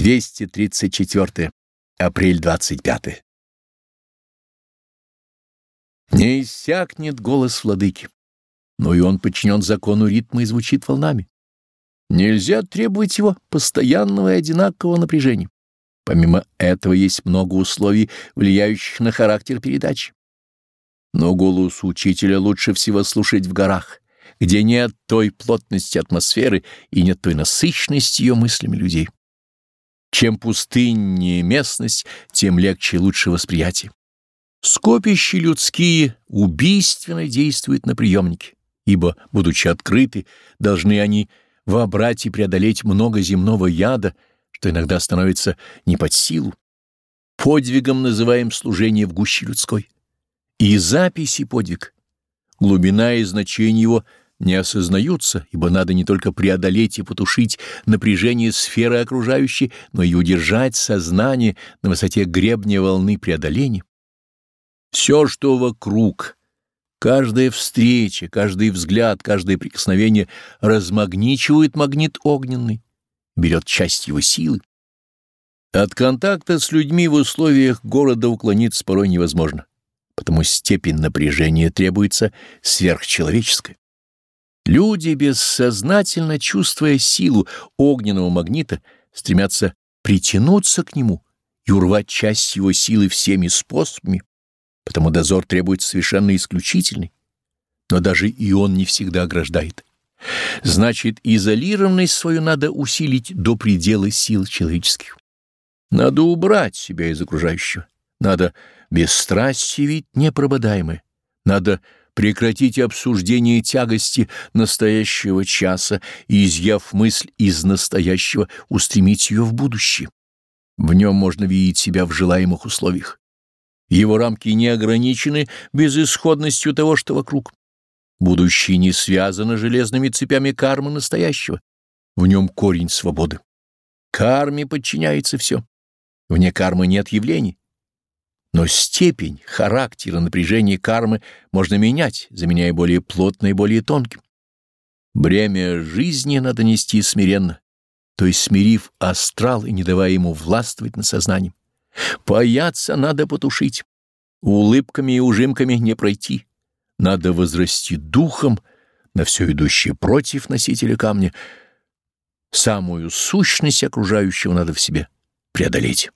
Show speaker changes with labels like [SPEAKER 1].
[SPEAKER 1] 234. Апрель 25. Не иссякнет голос владыки, но и он подчинен закону ритма и звучит волнами. Нельзя требовать его постоянного и одинакового напряжения. Помимо этого есть много условий, влияющих на характер передачи. Но голос учителя лучше всего слушать в горах, где нет той плотности атмосферы и нет той насыщенности ее мыслями людей. Чем пустыннее местность, тем легче и лучше восприятие. Скопища людские убийственно действуют на приемники, ибо, будучи открыты, должны они вобрать и преодолеть много земного яда, что иногда становится не под силу. Подвигом называем служение в гуще людской. И записи подвиг. Глубина и значение его — не осознаются, ибо надо не только преодолеть и потушить напряжение сферы окружающей, но и удержать сознание на высоте гребня волны преодоления. Все, что вокруг, каждая встреча, каждый взгляд, каждое прикосновение размагничивает магнит огненный, берет часть его силы. От контакта с людьми в условиях города уклониться порой невозможно, потому степень напряжения требуется сверхчеловеческая. Люди, бессознательно чувствуя силу огненного магнита, стремятся притянуться к нему и урвать часть его силы всеми способами, потому дозор требует совершенно исключительный. Но даже и он не всегда ограждает. Значит, изолированность свою надо усилить до предела сил человеческих. Надо убрать себя из окружающего. Надо бесстрастие ведь непрободаемое. Надо Прекратите обсуждение тягости настоящего часа и, изъяв мысль из настоящего, устремить ее в будущее. В нем можно видеть себя в желаемых условиях. Его рамки не ограничены безысходностью того, что вокруг. Будущее не связано железными цепями кармы настоящего. В нем корень свободы. Карме подчиняется все. Вне кармы нет явлений. Но степень, характер и напряжение кармы можно менять, заменяя более плотное и более тонким. Бремя жизни надо нести смиренно, то есть смирив астрал и не давая ему властвовать над сознанием. Бояться надо потушить, улыбками и ужимками не пройти. Надо возрасти духом на все идущее против носителя камня. Самую сущность окружающего надо в себе преодолеть.